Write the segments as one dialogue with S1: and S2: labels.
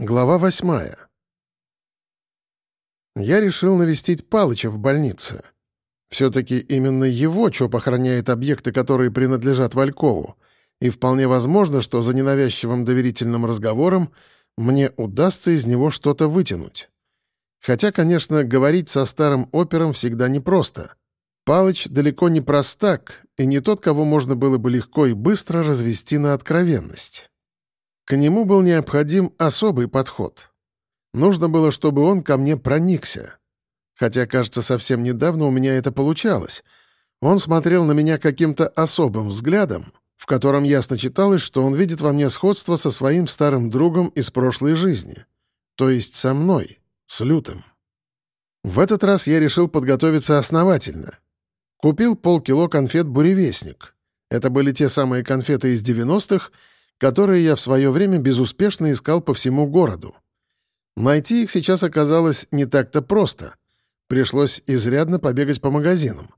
S1: Глава восьмая. Я решил навестить Палыча в больнице. Все-таки именно его ЧОП охраняет объекты, которые принадлежат Валькову, и вполне возможно, что за ненавязчивым доверительным разговором мне удастся из него что-то вытянуть. Хотя, конечно, говорить со старым опером всегда непросто. Палыч далеко не простак и не тот, кого можно было бы легко и быстро развести на откровенность. К нему был необходим особый подход. Нужно было, чтобы он ко мне проникся. Хотя, кажется, совсем недавно у меня это получалось. Он смотрел на меня каким-то особым взглядом, в котором ясно читалось, что он видит во мне сходство со своим старым другом из прошлой жизни. То есть со мной, с Лютым. В этот раз я решил подготовиться основательно. Купил полкило конфет «Буревестник». Это были те самые конфеты из 90-х, которые я в свое время безуспешно искал по всему городу. Найти их сейчас оказалось не так-то просто. Пришлось изрядно побегать по магазинам.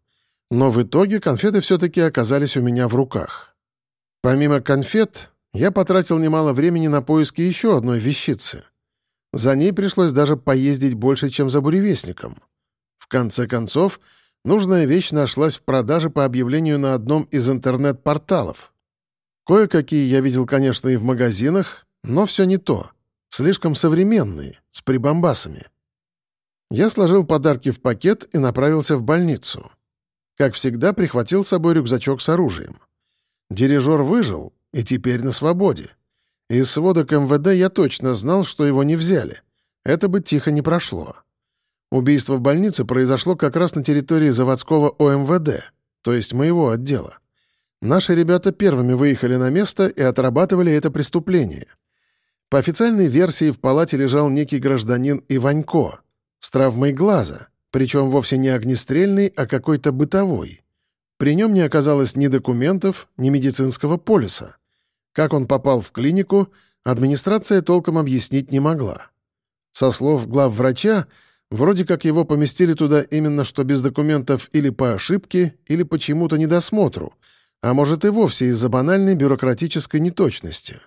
S1: Но в итоге конфеты все-таки оказались у меня в руках. Помимо конфет, я потратил немало времени на поиски еще одной вещицы. За ней пришлось даже поездить больше, чем за буревестником. В конце концов, нужная вещь нашлась в продаже по объявлению на одном из интернет-порталов. Кое-какие я видел, конечно, и в магазинах, но все не то. Слишком современные, с прибамбасами. Я сложил подарки в пакет и направился в больницу. Как всегда, прихватил с собой рюкзачок с оружием. Дирижер выжил и теперь на свободе. Из сводок МВД я точно знал, что его не взяли. Это бы тихо не прошло. Убийство в больнице произошло как раз на территории заводского ОМВД, то есть моего отдела. Наши ребята первыми выехали на место и отрабатывали это преступление. По официальной версии в палате лежал некий гражданин Иванько с травмой глаза, причем вовсе не огнестрельный, а какой-то бытовой. При нем не оказалось ни документов, ни медицинского полиса. Как он попал в клинику, администрация толком объяснить не могла. Со слов главврача, вроде как его поместили туда именно что без документов или по ошибке, или почему-то недосмотру — а может и вовсе из-за банальной бюрократической неточности.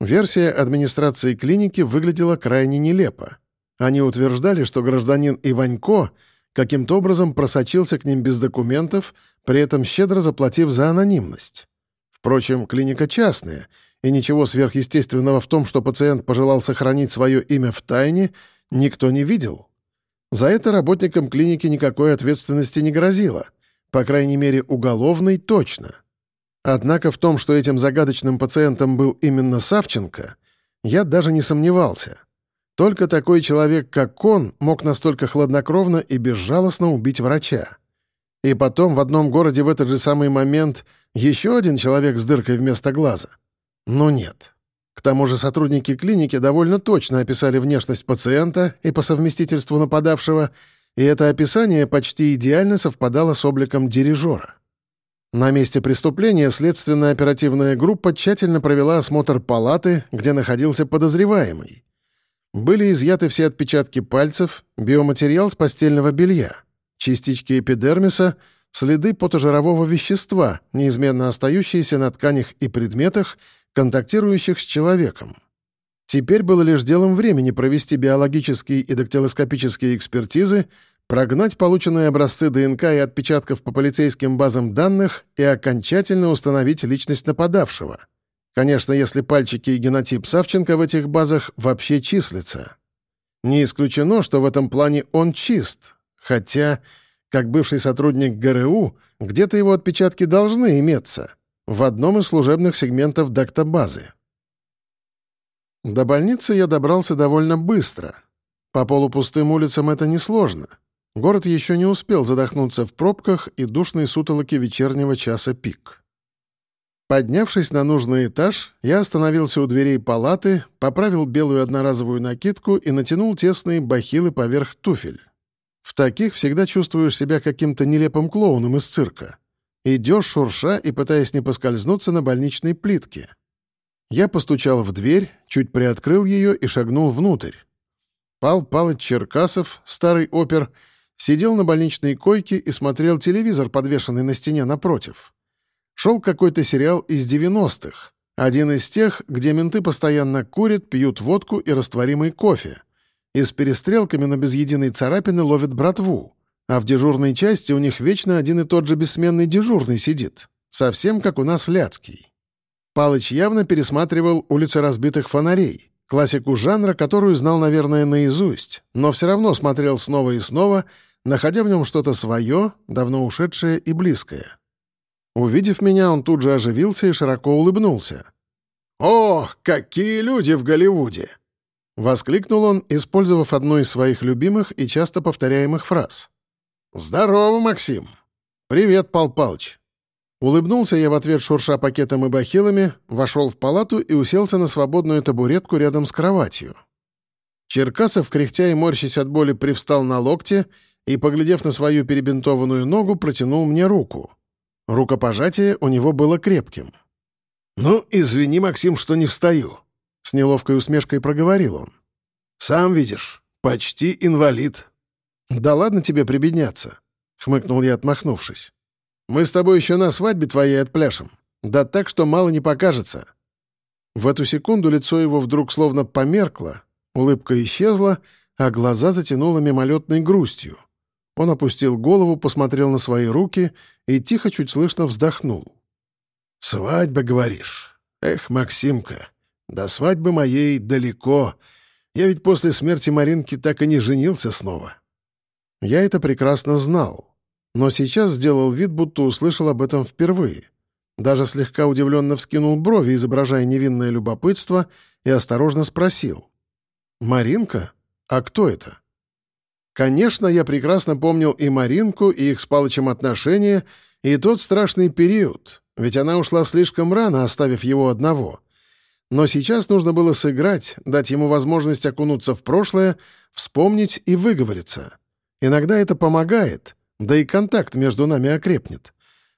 S1: Версия администрации клиники выглядела крайне нелепо. Они утверждали, что гражданин Иванько каким-то образом просочился к ним без документов, при этом щедро заплатив за анонимность. Впрочем, клиника частная, и ничего сверхъестественного в том, что пациент пожелал сохранить свое имя в тайне, никто не видел. За это работникам клиники никакой ответственности не грозило — по крайней мере, уголовной точно. Однако в том, что этим загадочным пациентом был именно Савченко, я даже не сомневался. Только такой человек, как он, мог настолько хладнокровно и безжалостно убить врача. И потом в одном городе в этот же самый момент еще один человек с дыркой вместо глаза. Но нет. К тому же сотрудники клиники довольно точно описали внешность пациента и по совместительству нападавшего — и это описание почти идеально совпадало с обликом дирижера. На месте преступления следственная оперативная группа тщательно провела осмотр палаты, где находился подозреваемый. Были изъяты все отпечатки пальцев, биоматериал с постельного белья, частички эпидермиса, следы потожирового вещества, неизменно остающиеся на тканях и предметах, контактирующих с человеком. Теперь было лишь делом времени провести биологические и дактилоскопические экспертизы, прогнать полученные образцы ДНК и отпечатков по полицейским базам данных и окончательно установить личность нападавшего. Конечно, если пальчики и генотип Савченко в этих базах вообще числятся. Не исключено, что в этом плане он чист, хотя, как бывший сотрудник ГРУ, где-то его отпечатки должны иметься в одном из служебных сегментов дактобазы. До больницы я добрался довольно быстро. По полупустым улицам это несложно. Город еще не успел задохнуться в пробках и душной сутолоке вечернего часа пик. Поднявшись на нужный этаж, я остановился у дверей палаты, поправил белую одноразовую накидку и натянул тесные бахилы поверх туфель. В таких всегда чувствуешь себя каким-то нелепым клоуном из цирка. Идешь, шурша и пытаясь не поскользнуться на больничной плитке — я постучал в дверь, чуть приоткрыл ее и шагнул внутрь. Пал Палыч Черкасов, старый опер, сидел на больничной койке и смотрел телевизор, подвешенный на стене напротив. Шел какой-то сериал из 90-х, Один из тех, где менты постоянно курят, пьют водку и растворимый кофе. И с перестрелками, но без единой царапины ловят братву. А в дежурной части у них вечно один и тот же бессменный дежурный сидит. Совсем как у нас Ляцкий. Палыч явно пересматривал «Улицы разбитых фонарей», классику жанра, которую знал, наверное, наизусть, но все равно смотрел снова и снова, находя в нем что-то свое, давно ушедшее и близкое. Увидев меня, он тут же оживился и широко улыбнулся. «О, какие люди в Голливуде!» — воскликнул он, использовав одну из своих любимых и часто повторяемых фраз. «Здорово, Максим!» «Привет, Пал Палыч!» Улыбнулся я в ответ, шурша пакетом и бахилами, вошел в палату и уселся на свободную табуретку рядом с кроватью. Черкасов, кряхтя и морщась от боли, привстал на локте и, поглядев на свою перебинтованную ногу, протянул мне руку. Рукопожатие у него было крепким. «Ну, извини, Максим, что не встаю», — с неловкой усмешкой проговорил он. «Сам видишь, почти инвалид». «Да ладно тебе прибедняться», — хмыкнул я, отмахнувшись. Мы с тобой еще на свадьбе твоей отпляшем. Да так, что мало не покажется». В эту секунду лицо его вдруг словно померкло, улыбка исчезла, а глаза затянуло мимолетной грустью. Он опустил голову, посмотрел на свои руки и тихо, чуть слышно вздохнул. «Свадьба, говоришь? Эх, Максимка, до свадьбы моей далеко. Я ведь после смерти Маринки так и не женился снова». Я это прекрасно знал но сейчас сделал вид, будто услышал об этом впервые. Даже слегка удивленно вскинул брови, изображая невинное любопытство, и осторожно спросил. «Маринка? А кто это?» Конечно, я прекрасно помнил и Маринку, и их с Палычем отношения, и тот страшный период, ведь она ушла слишком рано, оставив его одного. Но сейчас нужно было сыграть, дать ему возможность окунуться в прошлое, вспомнить и выговориться. Иногда это помогает — да и контакт между нами окрепнет.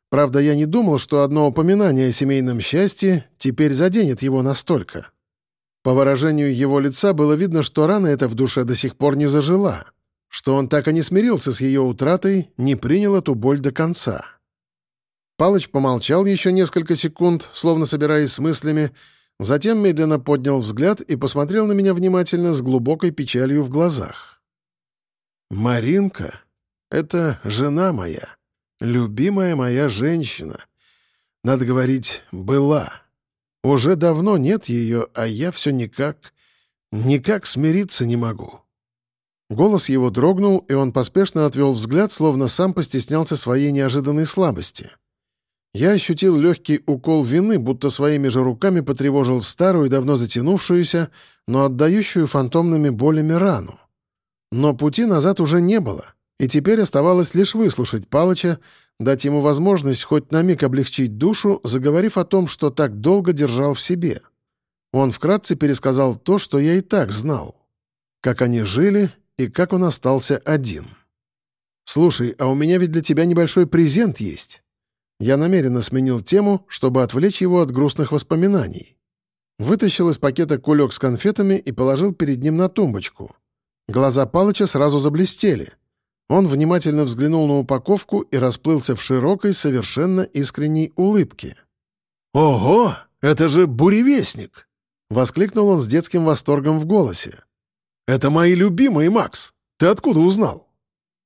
S1: Правда, я не думал, что одно упоминание о семейном счастье теперь заденет его настолько. По выражению его лица было видно, что рана эта в душе до сих пор не зажила, что он так и не смирился с ее утратой, не принял эту боль до конца. Палыч помолчал еще несколько секунд, словно собираясь с мыслями, затем медленно поднял взгляд и посмотрел на меня внимательно с глубокой печалью в глазах. «Маринка?» Это жена моя, любимая моя женщина. Надо говорить, была. Уже давно нет ее, а я все никак, никак смириться не могу». Голос его дрогнул, и он поспешно отвел взгляд, словно сам постеснялся своей неожиданной слабости. Я ощутил легкий укол вины, будто своими же руками потревожил старую, давно затянувшуюся, но отдающую фантомными болями рану. Но пути назад уже не было. И теперь оставалось лишь выслушать Палыча, дать ему возможность хоть на миг облегчить душу, заговорив о том, что так долго держал в себе. Он вкратце пересказал то, что я и так знал. Как они жили и как он остался один. «Слушай, а у меня ведь для тебя небольшой презент есть». Я намеренно сменил тему, чтобы отвлечь его от грустных воспоминаний. Вытащил из пакета кулек с конфетами и положил перед ним на тумбочку. Глаза Палыча сразу заблестели — он внимательно взглянул на упаковку и расплылся в широкой, совершенно искренней улыбке. «Ого! Это же буревестник!» — воскликнул он с детским восторгом в голосе. «Это мои любимые, Макс! Ты откуда узнал?»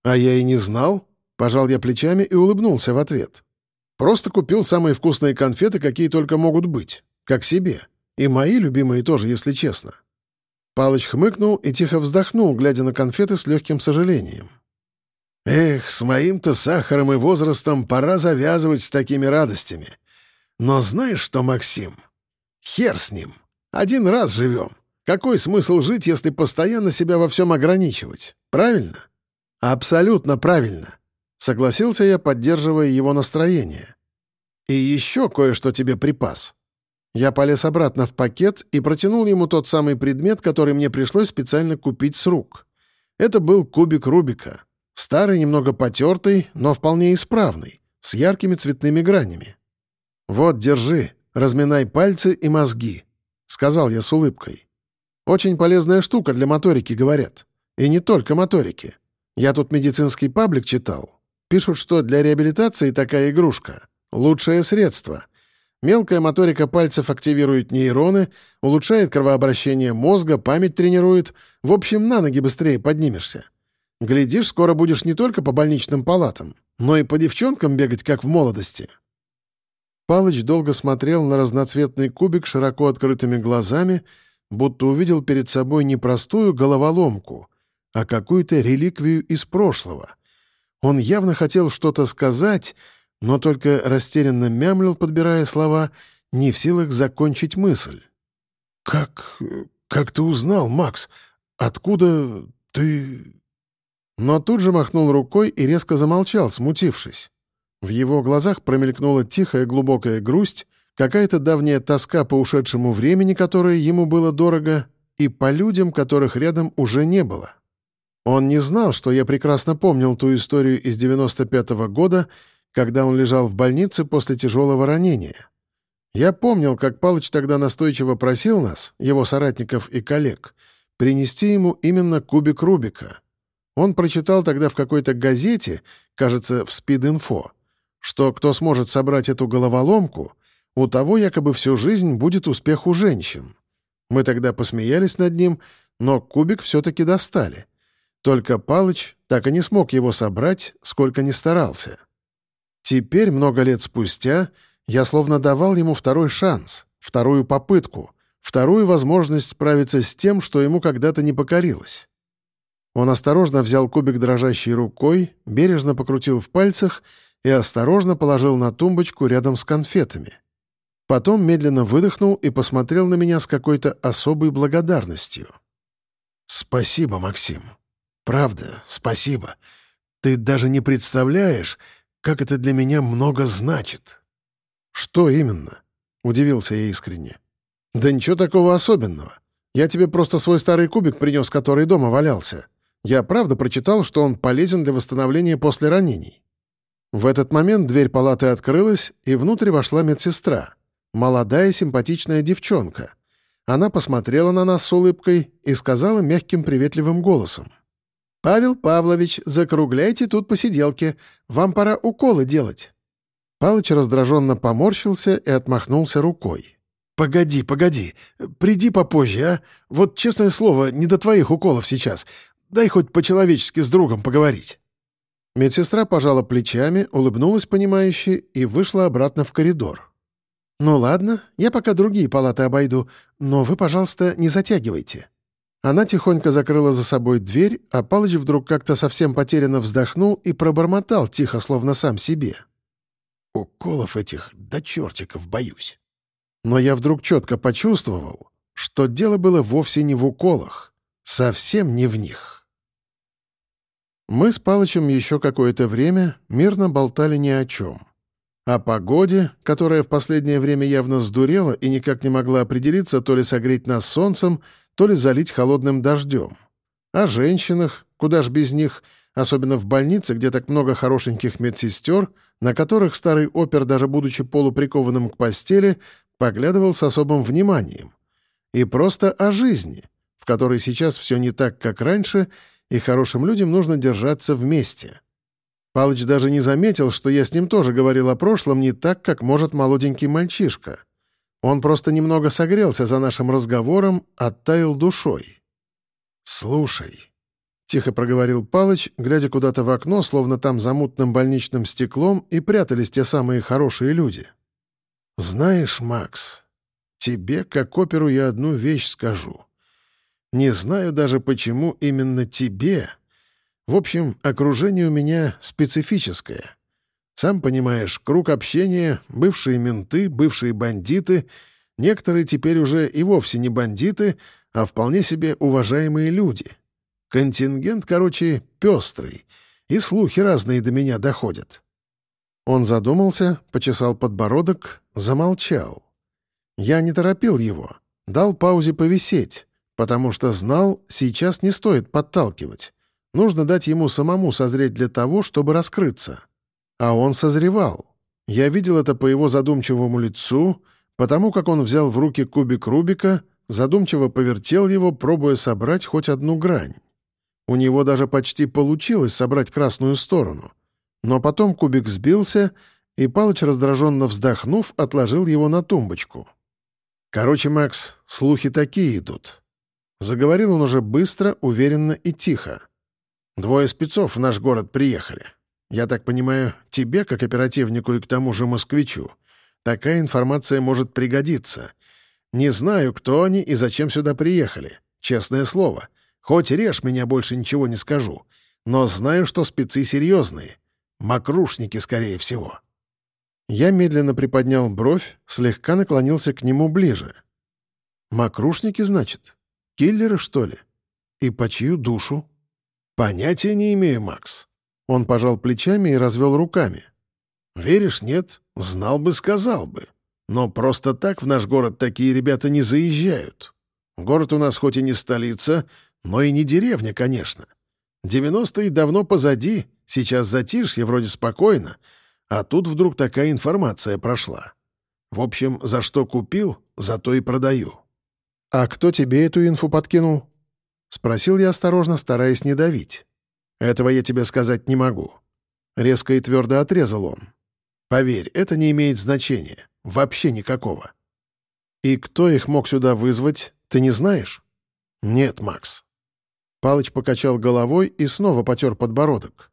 S1: «А я и не знал», — пожал я плечами и улыбнулся в ответ. «Просто купил самые вкусные конфеты, какие только могут быть, как себе. И мои любимые тоже, если честно». Палыч хмыкнул и тихо вздохнул, глядя на конфеты с легким сожалением. Эх, с моим-то сахаром и возрастом пора завязывать с такими радостями. Но знаешь что, Максим? Хер с ним. Один раз живем. Какой смысл жить, если постоянно себя во всем ограничивать? Правильно? Абсолютно правильно. Согласился я, поддерживая его настроение. И еще кое-что тебе припас. Я полез обратно в пакет и протянул ему тот самый предмет, который мне пришлось специально купить с рук. Это был кубик Рубика. Старый, немного потертый, но вполне исправный, с яркими цветными гранями. «Вот, держи, разминай пальцы и мозги», — сказал я с улыбкой. «Очень полезная штука для моторики, говорят. И не только моторики. Я тут медицинский паблик читал. Пишут, что для реабилитации такая игрушка — лучшее средство. Мелкая моторика пальцев активирует нейроны, улучшает кровообращение мозга, память тренирует. В общем, на ноги быстрее поднимешься. Глядишь, скоро будешь не только по больничным палатам, но и по девчонкам бегать, как в молодости». Палыч долго смотрел на разноцветный кубик широко открытыми глазами, будто увидел перед собой не простую головоломку, а какую-то реликвию из прошлого. Он явно хотел что-то сказать, но только растерянно мямлил, подбирая слова, не в силах закончить мысль. «Как... как ты узнал, Макс? Откуда ты...» Но тут же махнул рукой и резко замолчал, смутившись. В его глазах промелькнула тихая глубокая грусть, какая-то давняя тоска по ушедшему времени, которое ему было дорого, и по людям, которых рядом уже не было. Он не знал, что я прекрасно помнил ту историю из 95-го года, когда он лежал в больнице после тяжелого ранения. Я помнил, как Палыч тогда настойчиво просил нас, его соратников и коллег, принести ему именно кубик Рубика. Он прочитал тогда в какой-то газете, кажется, в «Спид-инфо», что кто сможет собрать эту головоломку, у того якобы всю жизнь будет успех у женщин. Мы тогда посмеялись над ним, но кубик все-таки достали. Только Палыч так и не смог его собрать, сколько ни старался. Теперь, много лет спустя, я словно давал ему второй шанс, вторую попытку, вторую возможность справиться с тем, что ему когда-то не покорилось. Он осторожно взял кубик дрожащей рукой, бережно покрутил в пальцах и осторожно положил на тумбочку рядом с конфетами. Потом медленно выдохнул и посмотрел на меня с какой-то особой благодарностью. «Спасибо, Максим. Правда, спасибо. Ты даже не представляешь, как это для меня много значит». «Что именно?» — удивился я искренне. «Да ничего такого особенного. Я тебе просто свой старый кубик принес, который дома валялся. Я правда прочитал, что он полезен для восстановления после ранений». В этот момент дверь палаты открылась, и внутрь вошла медсестра. Молодая симпатичная девчонка. Она посмотрела на нас с улыбкой и сказала мягким приветливым голосом. «Павел Павлович, закругляйте тут посиделки. Вам пора уколы делать». Палыч раздраженно поморщился и отмахнулся рукой. «Погоди, погоди. Приди попозже, а? Вот, честное слово, не до твоих уколов сейчас. Дай хоть по-человечески с другом поговорить». Медсестра пожала плечами, улыбнулась понимающе и вышла обратно в коридор. «Ну ладно, я пока другие палаты обойду, но вы, пожалуйста, не затягивайте». Она тихонько закрыла за собой дверь, а Палыч вдруг как-то совсем потерянно вздохнул и пробормотал тихо, словно сам себе. «Уколов этих до чертиков боюсь». Но я вдруг четко почувствовал, что дело было вовсе не в уколах, совсем не в них. Мы с Палычем еще какое-то время мирно болтали ни о чем. О погоде, которая в последнее время явно сдурела и никак не могла определиться то ли согреть нас солнцем, то ли залить холодным дождем. О женщинах, куда ж без них, особенно в больнице, где так много хорошеньких медсестер, на которых старый опер, даже будучи полуприкованным к постели, поглядывал с особым вниманием. И просто о жизни, в которой сейчас все не так, как раньше, и хорошим людям нужно держаться вместе. Палыч даже не заметил, что я с ним тоже говорил о прошлом не так, как может молоденький мальчишка — он просто немного согрелся за нашим разговором, оттаял душой. «Слушай», — тихо проговорил Палыч, глядя куда-то в окно, словно там за мутным больничным стеклом и прятались те самые хорошие люди. «Знаешь, Макс, тебе, как оперу, я одну вещь скажу. Не знаю даже, почему именно тебе. В общем, окружение у меня специфическое». Сам понимаешь, круг общения, бывшие менты, бывшие бандиты, некоторые теперь уже и вовсе не бандиты, а вполне себе уважаемые люди. Контингент, короче, пестрый, и слухи разные до меня доходят. Он задумался, почесал подбородок, замолчал. Я не торопил его, дал паузе повисеть, потому что знал, сейчас не стоит подталкивать. Нужно дать ему самому созреть для того, чтобы раскрыться. А он созревал. Я видел это по его задумчивому лицу, потому как он взял в руки кубик Рубика, задумчиво повертел его, пробуя собрать хоть одну грань. У него даже почти получилось собрать красную сторону. Но потом кубик сбился, и Палыч, раздраженно вздохнув, отложил его на тумбочку. «Короче, Макс, слухи такие идут». Заговорил он уже быстро, уверенно и тихо. «Двое спецов в наш город приехали. Я так понимаю, тебе, как оперативнику и к тому же москвичу, такая информация может пригодиться. Не знаю, кто они и зачем сюда приехали. Честное слово. Хоть режь меня, больше ничего не скажу. Но знаю, что спецы серьезные. Макрушники, скорее всего». Я медленно приподнял бровь, слегка наклонился к нему ближе. «Макрушники, значит? Киллеры, что ли? И по чью душу?» «Понятия не имею, Макс». Он пожал плечами и развел руками. «Веришь, нет? Знал бы, сказал бы. Но просто так в наш город такие ребята не заезжают. Город у нас хоть и не столица, но и не деревня, конечно. Девяностые давно позади, сейчас затишье, вроде спокойно, а тут вдруг такая информация прошла. В общем, за что купил, за то и продаю. «А кто тебе эту инфу подкинул?» — спросил я осторожно, стараясь не давить. «Этого я тебе сказать не могу». Резко и твердо отрезал он. «Поверь, это не имеет значения. Вообще никакого». «И кто их мог сюда вызвать, ты не знаешь?» «Нет, Макс». Палыч покачал головой и снова потер подбородок.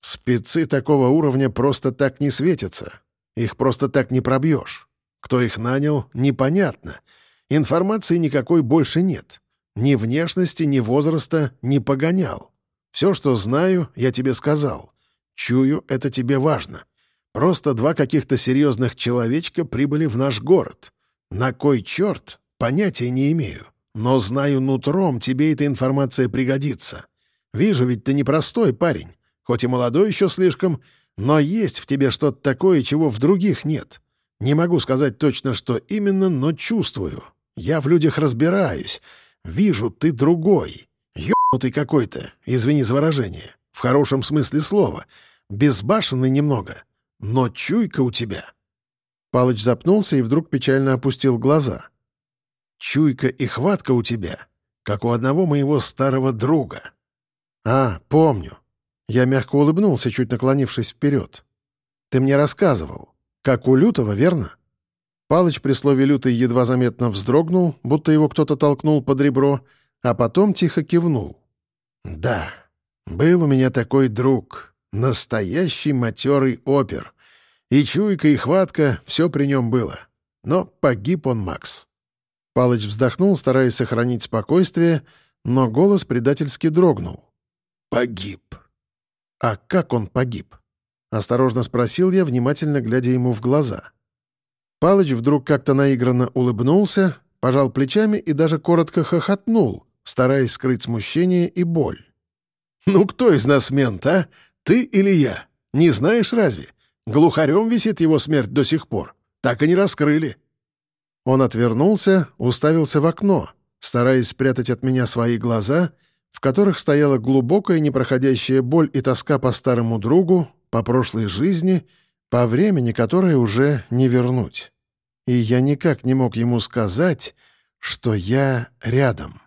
S1: Спецы такого уровня просто так не светятся. Их просто так не пробьешь. Кто их нанял, непонятно. Информации никакой больше нет. Ни внешности, ни возраста не погонял. Все, что знаю, я тебе сказал. Чую, это тебе важно. Просто два каких-то серьезных человечка прибыли в наш город. На кой черт? Понятия не имею. Но знаю нутром, тебе эта информация пригодится. Вижу, ведь ты непростой парень. Хоть и молодой еще слишком, но есть в тебе что-то такое, чего в других нет. Не могу сказать точно, что именно, но чувствую. Я в людях разбираюсь. Вижу, ты другой. Ёбнутый какой-то, извини за выражение. В хорошем смысле слова. Безбашенный немного. Но чуйка у тебя. Палыч запнулся и вдруг печально опустил глаза. Чуйка и хватка у тебя, как у одного моего старого друга. А, помню. Я мягко улыбнулся, чуть наклонившись вперед. «Ты мне рассказывал. Как у Лютого, верно?» Палыч при слове «лютый» едва заметно вздрогнул, будто его кто-то толкнул под ребро, а потом тихо кивнул. «Да, был у меня такой друг, настоящий матерый опер. И чуйка, и хватка — все при нем было. Но погиб он, Макс». Палыч вздохнул, стараясь сохранить спокойствие, но голос предательски дрогнул. «Погиб. «А как он погиб?» — осторожно спросил я, внимательно глядя ему в глаза. Палыч вдруг как-то наигранно улыбнулся, пожал плечами и даже коротко хохотнул, стараясь скрыть смущение и боль. «Ну кто из нас мент, а? Ты или я? Не знаешь разве? Глухарем висит его смерть до сих пор. Так и не раскрыли». Он отвернулся, уставился в окно, стараясь спрятать от меня свои глаза — в которых стояла глубокая непроходящая боль и тоска по старому другу, по прошлой жизни, по времени, которое уже не вернуть. И я никак не мог ему сказать, что я рядом.